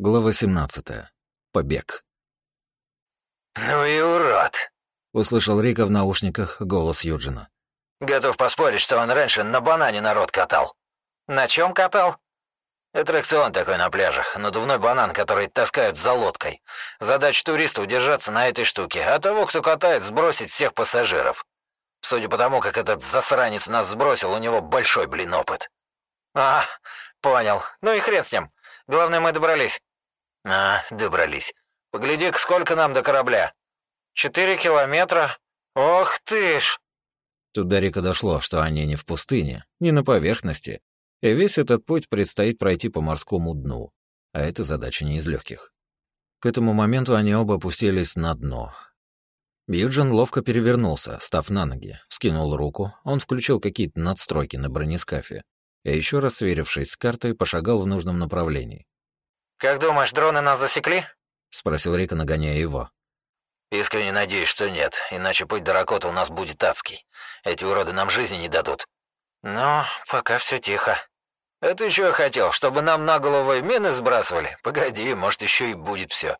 Глава 17. Побег. «Ну и урод!» — услышал Рика в наушниках голос Юджина. «Готов поспорить, что он раньше на банане народ катал». «На чем катал?» «Аттракцион такой на пляжах. Надувной банан, который таскают за лодкой. Задача туриста — удержаться на этой штуке, а того, кто катает, сбросить всех пассажиров. Судя по тому, как этот засранец нас сбросил, у него большой, блин, опыт». «А, понял. Ну и хрен с ним. Главное, мы добрались». «А, добрались. Погляди-ка, сколько нам до корабля?» «Четыре километра. Ох ты ж!» Тут до Рика дошло, что они не в пустыне, не на поверхности, и весь этот путь предстоит пройти по морскому дну, а это задача не из легких. К этому моменту они оба опустились на дно. Юджин ловко перевернулся, став на ноги, скинул руку, он включил какие-то надстройки на бронескафе, и еще раз сверившись с картой, пошагал в нужном направлении. «Как думаешь, дроны нас засекли?» — спросил Рика, нагоняя его. «Искренне надеюсь, что нет, иначе путь до Ракота у нас будет адский. Эти уроды нам жизни не дадут». «Но пока все тихо». «Это еще я хотел, чтобы нам на голову мины сбрасывали? Погоди, может, еще и будет все.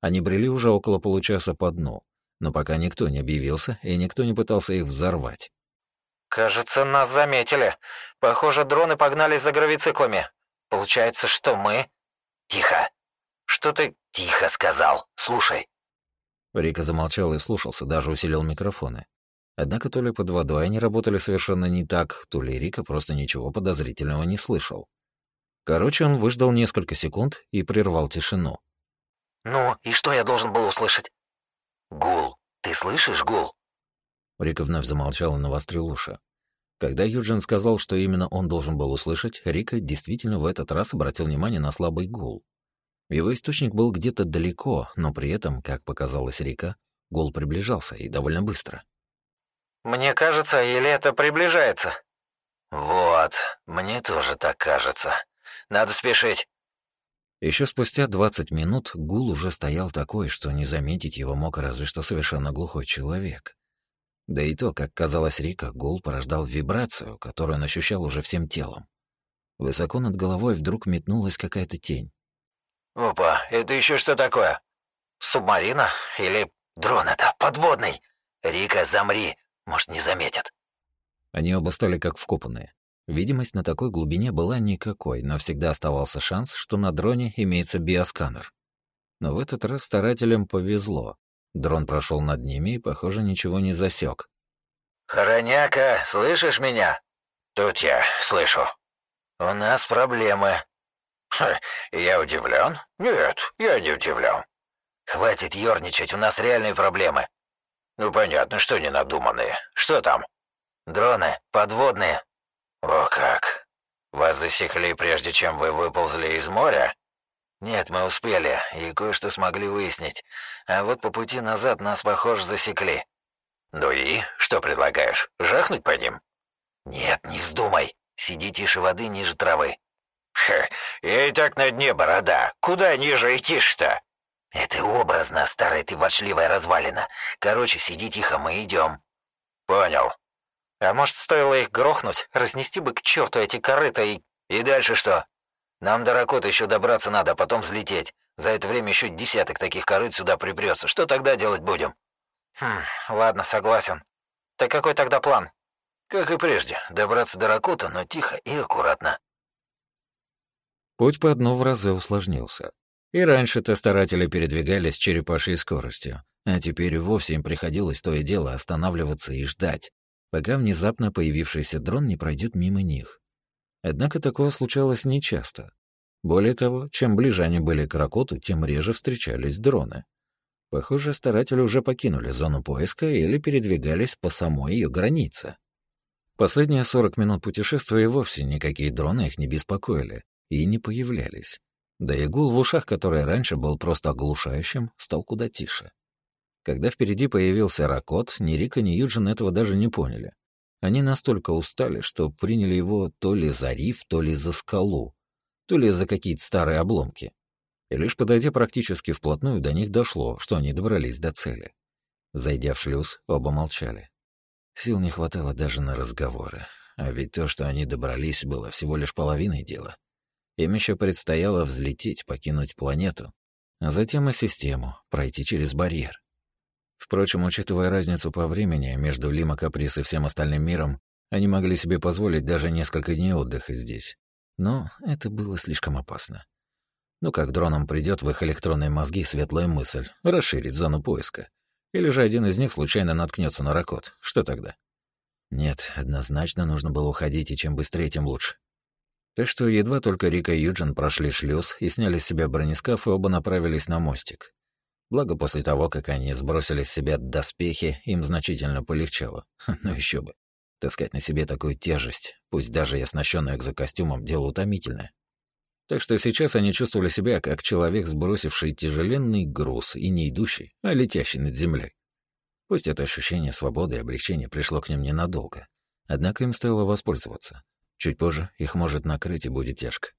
Они брели уже около получаса по дну, но пока никто не объявился и никто не пытался их взорвать. «Кажется, нас заметили. Похоже, дроны погнались за гравициклами. Получается, что мы...» «Тихо! Что ты тихо сказал? Слушай!» Рика замолчал и слушался, даже усилил микрофоны. Однако то ли под водой они работали совершенно не так, то ли Рика просто ничего подозрительного не слышал. Короче, он выждал несколько секунд и прервал тишину. «Ну, и что я должен был услышать?» «Гул. Ты слышишь гул?» Рика вновь замолчал и навострил уши. Когда Юджин сказал, что именно он должен был услышать, Рика действительно в этот раз обратил внимание на слабый гул. Его источник был где-то далеко, но при этом, как показалось Рика, гул приближался и довольно быстро. «Мне кажется, или это приближается?» «Вот, мне тоже так кажется. Надо спешить». Еще спустя 20 минут гул уже стоял такой, что не заметить его мог разве что совершенно глухой человек. Да и то, как казалось Рика, гул порождал вибрацию, которую он ощущал уже всем телом. Высоко над головой вдруг метнулась какая-то тень. «Опа, это еще что такое? Субмарина? Или дрон это, подводный? Рика, замри, может, не заметят». Они оба стали как вкопанные. Видимость на такой глубине была никакой, но всегда оставался шанс, что на дроне имеется биосканер. Но в этот раз старателям повезло. Дрон прошел над ними и, похоже, ничего не засек. «Хороняка, слышишь меня?» «Тут я слышу. У нас проблемы». Ха, «Я удивлен? Нет, я не удивлен. Хватит ерничать, у нас реальные проблемы». «Ну, понятно, что не надуманные. Что там?» «Дроны, подводные». «О как! Вас засекли, прежде чем вы выползли из моря?» «Нет, мы успели, и кое-что смогли выяснить. А вот по пути назад нас, похоже, засекли». «Ну и? Что предлагаешь? Жахнуть по ним?» «Нет, не вздумай. Сиди тише воды ниже травы». «Ха, я и так на дне, борода. Куда ниже идти-то?» «Это образно, старая ты ворчливая развалина. Короче, сиди тихо, мы идем». «Понял». «А может, стоило их грохнуть, разнести бы к черту эти корыта и...» «И дальше что?» Нам до Ракота еще добраться надо, а потом взлететь. За это время еще десяток таких корыт сюда припрется. Что тогда делать будем?» «Хм, ладно, согласен. Так какой тогда план?» «Как и прежде. Добраться до Ракота, но тихо и аккуратно». Путь по дну в разы усложнился. И раньше-то старатели передвигались черепашьей скоростью, а теперь вовсе им приходилось то и дело останавливаться и ждать, пока внезапно появившийся дрон не пройдет мимо них. Однако такое случалось нечасто. Более того, чем ближе они были к Ракоту, тем реже встречались дроны. Похоже, старатели уже покинули зону поиска или передвигались по самой ее границе. Последние 40 минут путешествия и вовсе никакие дроны их не беспокоили и не появлялись. Да и гул в ушах, который раньше был просто оглушающим, стал куда тише. Когда впереди появился Ракот, ни Рика, ни Юджин этого даже не поняли. Они настолько устали, что приняли его то ли за риф, то ли за скалу, то ли за какие-то старые обломки. И лишь подойдя практически вплотную, до них дошло, что они добрались до цели. Зайдя в шлюз, оба молчали. Сил не хватало даже на разговоры. А ведь то, что они добрались, было всего лишь половиной дела. Им еще предстояло взлететь, покинуть планету, а затем и систему, пройти через барьер. Впрочем, учитывая разницу по времени между Лима Каприс и всем остальным миром, они могли себе позволить даже несколько дней отдыха здесь. Но это было слишком опасно. Ну как дронам придет в их электронные мозги светлая мысль — расширить зону поиска. Или же один из них случайно наткнется на ракот. Что тогда? Нет, однозначно нужно было уходить, и чем быстрее, тем лучше. Так что едва только Рика и Юджин прошли шлюз и сняли с себя бронескаф, и оба направились на мостик. Благо, после того, как они сбросили с себя доспехи, им значительно полегчало. Ну еще бы. Таскать на себе такую тяжесть, пусть даже и экзокостюмом, дело утомительное. Так что сейчас они чувствовали себя как человек, сбросивший тяжеленный груз и не идущий, а летящий над землей. Пусть это ощущение свободы и облегчения пришло к ним ненадолго, однако им стоило воспользоваться. Чуть позже их может накрыть и будет тяжко.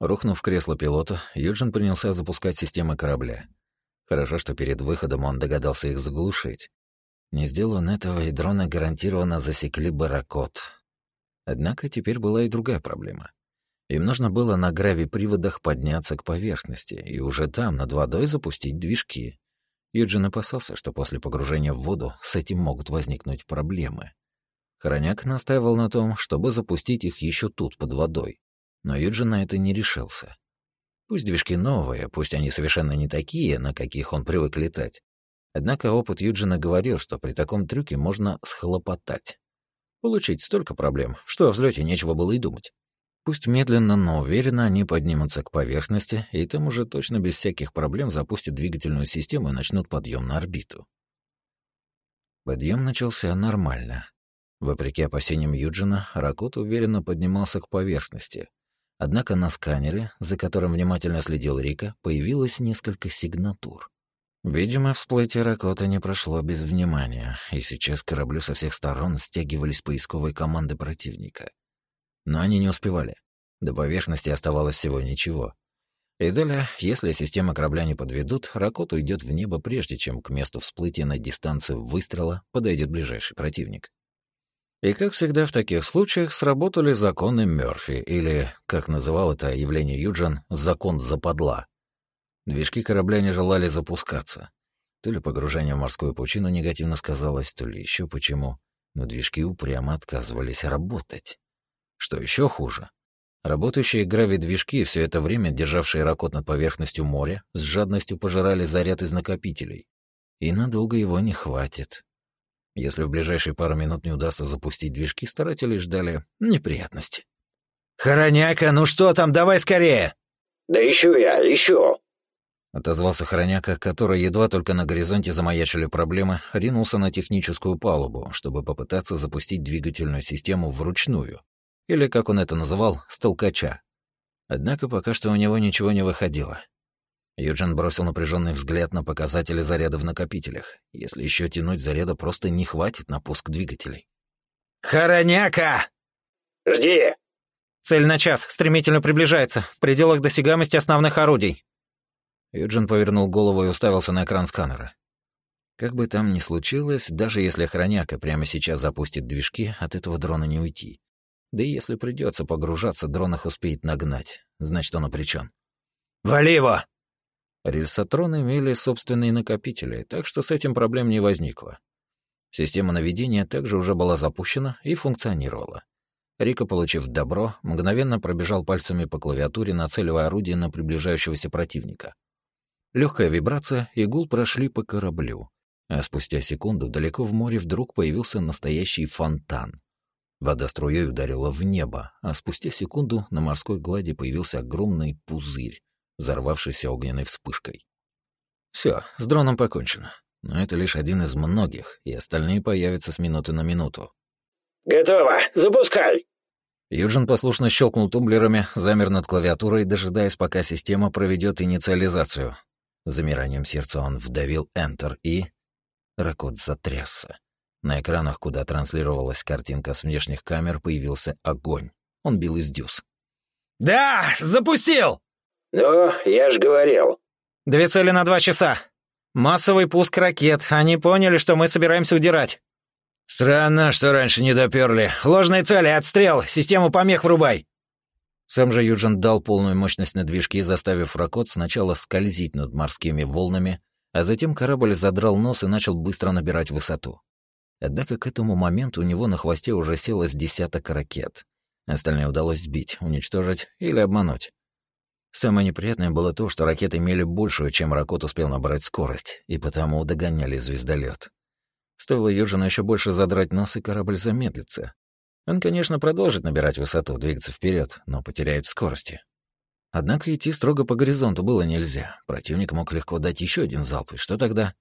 Рухнув в кресло пилота, Юджин принялся запускать системы корабля. Хорошо, что перед выходом он догадался их заглушить. Не сделал он этого, и дроны гарантированно засекли бы. Однако теперь была и другая проблема. Им нужно было на грави-приводах подняться к поверхности и уже там, над водой, запустить движки. Юджин опасался, что после погружения в воду с этим могут возникнуть проблемы. Хороняк настаивал на том, чтобы запустить их еще тут, под водой. Но Юджин на это не решился. Пусть движки новые, пусть они совершенно не такие, на каких он привык летать. Однако опыт Юджина говорил, что при таком трюке можно схлопотать. Получить столько проблем, что о взлете нечего было и думать. Пусть медленно, но уверенно они поднимутся к поверхности, и там уже точно без всяких проблем запустят двигательную систему и начнут подъем на орбиту. Подъем начался нормально. Вопреки опасениям Юджина, Ракот уверенно поднимался к поверхности. Однако на сканере, за которым внимательно следил Рика, появилось несколько сигнатур. Видимо, всплытие Ракота не прошло без внимания, и сейчас кораблю со всех сторон стягивались поисковые команды противника. Но они не успевали. До поверхности оставалось всего ничего. И далее, если система корабля не подведут, Ракот уйдет в небо, прежде чем к месту всплытия на дистанцию выстрела подойдет ближайший противник. И, как всегда в таких случаях, сработали законы Мёрфи, или, как называл это явление Юджин, закон западла. Движки корабля не желали запускаться. То ли погружение в морскую пучину негативно сказалось, то ли еще почему, но движки упрямо отказывались работать. Что еще хуже, работающие грави-движки, все это время державшие ракот над поверхностью моря, с жадностью пожирали заряд из накопителей. И надолго его не хватит. Если в ближайшие пару минут не удастся запустить движки, старатели ждали неприятности. «Хороняка, ну что там, давай скорее!» «Да ищу я, ищу!» Отозвался Хороняка, который едва только на горизонте замаячили проблемы, ринулся на техническую палубу, чтобы попытаться запустить двигательную систему вручную, или, как он это называл, столкача. Однако пока что у него ничего не выходило. Юджин бросил напряженный взгляд на показатели заряда в накопителях. Если еще тянуть заряда, просто не хватит на пуск двигателей. «Хороняка!» «Жди!» «Цель на час. Стремительно приближается. В пределах досягаемости основных орудий». Юджин повернул голову и уставился на экран сканера. Как бы там ни случилось, даже если хроняка прямо сейчас запустит движки, от этого дрона не уйти. Да и если придется погружаться, дрон их успеет нагнать. Значит, он обречен. «Вали его!» Рельсотроны имели собственные накопители, так что с этим проблем не возникло. Система наведения также уже была запущена и функционировала. Рика, получив добро, мгновенно пробежал пальцами по клавиатуре, нацеливая орудие на приближающегося противника. Легкая вибрация и гул прошли по кораблю, а спустя секунду далеко в море вдруг появился настоящий фонтан. Вода струей ударила в небо, а спустя секунду на морской глади появился огромный пузырь, взорвавшийся огненной вспышкой. Все, с дроном покончено. Но это лишь один из многих, и остальные появятся с минуты на минуту. «Готово! Запускай!» Юджин послушно щелкнул тумблерами, замер над клавиатурой, дожидаясь, пока система проведет инициализацию. Замиранием сердца он вдавил Enter и... Ракот затрясся. На экранах, куда транслировалась картинка с внешних камер, появился огонь. Он бил из дюз. «Да, запустил!» «Ну, я ж говорил». «Две цели на два часа. Массовый пуск ракет. Они поняли, что мы собираемся удирать». «Странно, что раньше не доперли. Ложные цели, отстрел, систему помех врубай». Сам же Юджин дал полную мощность на движки, заставив Ракот сначала скользить над морскими волнами, а затем корабль задрал нос и начал быстро набирать высоту. Однако к этому моменту у него на хвосте уже село с десяток ракет. Остальные удалось сбить, уничтожить или обмануть. Самое неприятное было то, что ракеты имели большую, чем Ракот успел набрать скорость, и потому догоняли звездолет. Стоило Юджину еще больше задрать нос, и корабль замедлится. Он, конечно, продолжит набирать высоту, двигаться вперед, но потеряет в скорости. Однако идти строго по горизонту было нельзя. Противник мог легко дать еще один залп, и что тогда?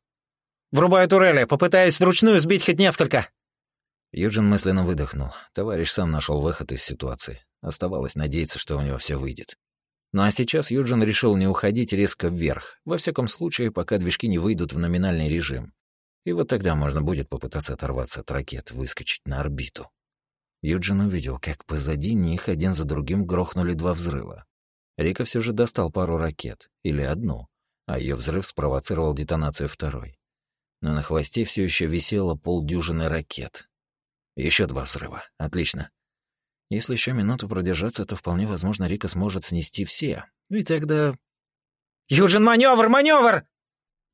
«Врубаю турели, попытаюсь вручную сбить хоть несколько!» Юджин мысленно выдохнул. Товарищ сам нашел выход из ситуации. Оставалось надеяться, что у него все выйдет. Ну а сейчас Юджин решил не уходить резко вверх, во всяком случае, пока движки не выйдут в номинальный режим. И вот тогда можно будет попытаться оторваться от ракет, выскочить на орбиту. Юджин увидел, как позади них один за другим грохнули два взрыва. Рика все же достал пару ракет, или одну, а ее взрыв спровоцировал детонацию второй. Но на хвосте все еще висело полдюжины ракет. Еще два взрыва. Отлично. Если еще минуту продержаться, то вполне возможно, Рика сможет снести все. И тогда... «Юджин, маневр, маневр!»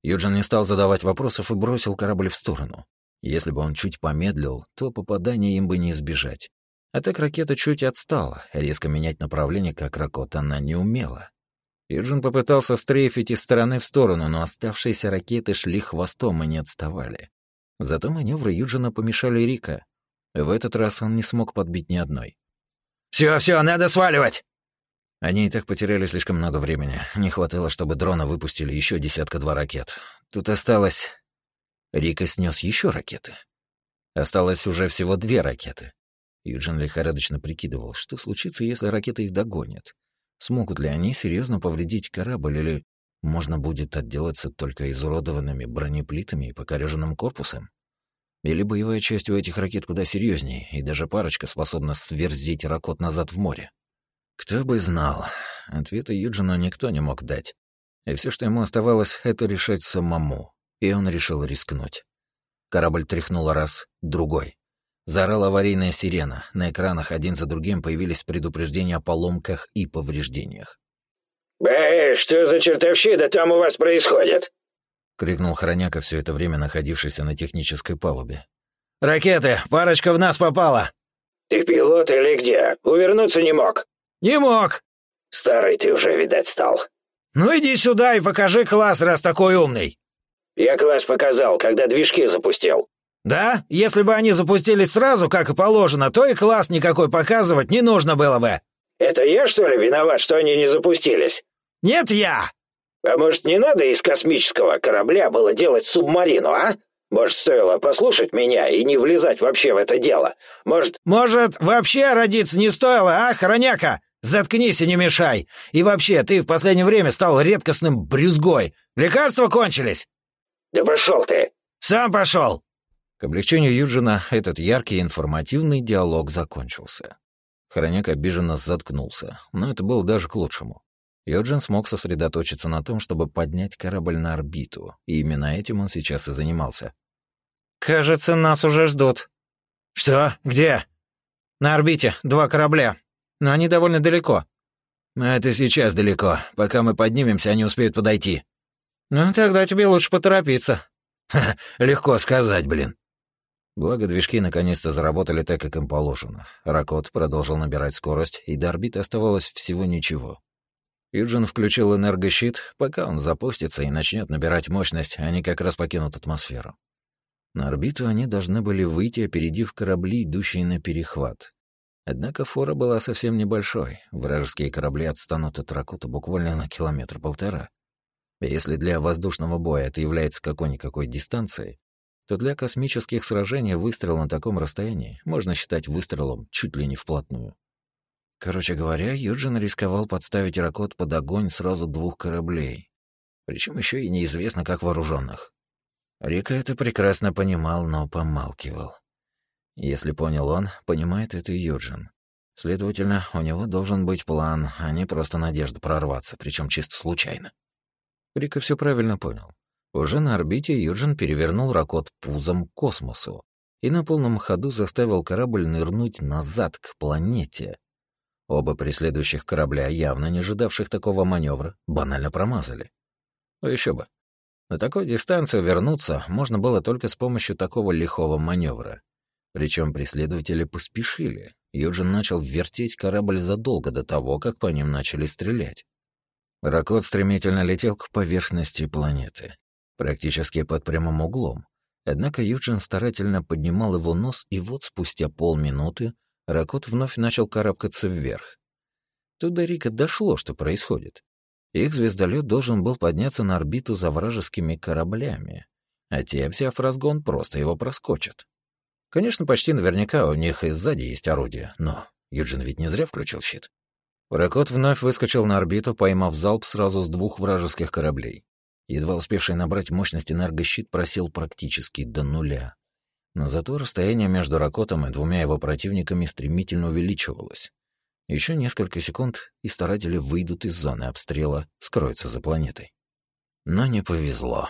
Юджин не стал задавать вопросов и бросил корабль в сторону. Если бы он чуть помедлил, то попадания им бы не избежать. А так ракета чуть отстала, резко менять направление, как Ракот, она не умела. Юджин попытался стрейфить из стороны в сторону, но оставшиеся ракеты шли хвостом и не отставали. Зато маневры Юджина помешали Рика. В этот раз он не смог подбить ни одной. «Все, все, надо сваливать!» Они и так потеряли слишком много времени. Не хватило, чтобы дрона выпустили еще десятка-два ракет. Тут осталось... Рика снес еще ракеты. Осталось уже всего две ракеты. Юджин лихорадочно прикидывал, что случится, если ракеты их догонят. Смогут ли они серьезно повредить корабль или можно будет отделаться только изуродованными бронеплитами и покореженным корпусом? Или боевая часть у этих ракет куда серьезнее, и даже парочка способна сверзить ракот назад в море? Кто бы знал. Ответа Юджину никто не мог дать. И все, что ему оставалось, это решать самому. И он решил рискнуть. Корабль тряхнул раз, другой. Заорала аварийная сирена. На экранах один за другим появились предупреждения о поломках и повреждениях. «Бэй, что за чертовщина там у вас происходит?» — крикнул Хроняка, все это время находившийся на технической палубе. «Ракеты! Парочка в нас попала!» «Ты пилот или где? Увернуться не мог?» «Не мог!» «Старый ты уже, видать, стал». «Ну иди сюда и покажи класс, раз такой умный!» «Я класс показал, когда движки запустил». «Да? Если бы они запустились сразу, как и положено, то и класс никакой показывать не нужно было бы». «Это я, что ли, виноват, что они не запустились?» «Нет, я!» «А может, не надо из космического корабля было делать субмарину, а? Может, стоило послушать меня и не влезать вообще в это дело? Может...» «Может, вообще родиться не стоило, а, хроняка? Заткнись и не мешай. И вообще, ты в последнее время стал редкостным брюзгой. Лекарства кончились?» «Да пошел ты!» «Сам пошел!» К облегчению Юджина этот яркий информативный диалог закончился. Хроняк обиженно заткнулся, но это было даже к лучшему. Юджин смог сосредоточиться на том, чтобы поднять корабль на орбиту, и именно этим он сейчас и занимался. «Кажется, нас уже ждут». «Что? Где?» «На орбите. Два корабля. Но они довольно далеко». «Это сейчас далеко. Пока мы поднимемся, они успеют подойти». «Ну, тогда тебе лучше поторопиться». «Ха, легко сказать, блин». Благо, движки наконец-то заработали так, как им положено. Ракот продолжил набирать скорость, и до орбиты оставалось всего ничего. Юджин включил энергощит, пока он запустится и начнет набирать мощность, они как раз покинут атмосферу. На орбиту они должны были выйти, опередив корабли, идущие на перехват. Однако фора была совсем небольшой, вражеские корабли отстанут от Ракута буквально на километр-полтора. Если для воздушного боя это является какой-никакой дистанцией, то для космических сражений выстрел на таком расстоянии можно считать выстрелом чуть ли не вплотную. Короче говоря, Юджин рисковал подставить Ракот под огонь сразу двух кораблей, причем еще и неизвестно как вооруженных. Рика это прекрасно понимал, но помалкивал. Если понял он, понимает это и Юджин. Следовательно, у него должен быть план, а не просто надежда прорваться, причем чисто случайно. Рика все правильно понял. Уже на орбите Юджин перевернул Ракот пузом к космосу и на полном ходу заставил корабль нырнуть назад к планете. Оба преследующих корабля, явно не ожидавших такого маневра, банально промазали. Ну еще бы. На такой дистанцию вернуться можно было только с помощью такого лихого маневра. Причем преследователи поспешили. Юджин начал вертеть корабль задолго до того, как по ним начали стрелять. Ракот стремительно летел к поверхности планеты, практически под прямым углом. Однако Юджин старательно поднимал его нос, и вот спустя полминуты Ракот вновь начал карабкаться вверх. Тут до Рика дошло, что происходит. Их звездолет должен был подняться на орбиту за вражескими кораблями, а те, взяв разгон, просто его проскочат. Конечно, почти наверняка у них и сзади есть орудие, но Юджин ведь не зря включил щит. Ракот вновь выскочил на орбиту, поймав залп сразу с двух вражеских кораблей. Едва успевший набрать мощность энергощит просел практически до нуля. Но зато расстояние между Ракотом и двумя его противниками стремительно увеличивалось. Еще несколько секунд, и старатели выйдут из зоны обстрела, скроются за планетой. Но не повезло.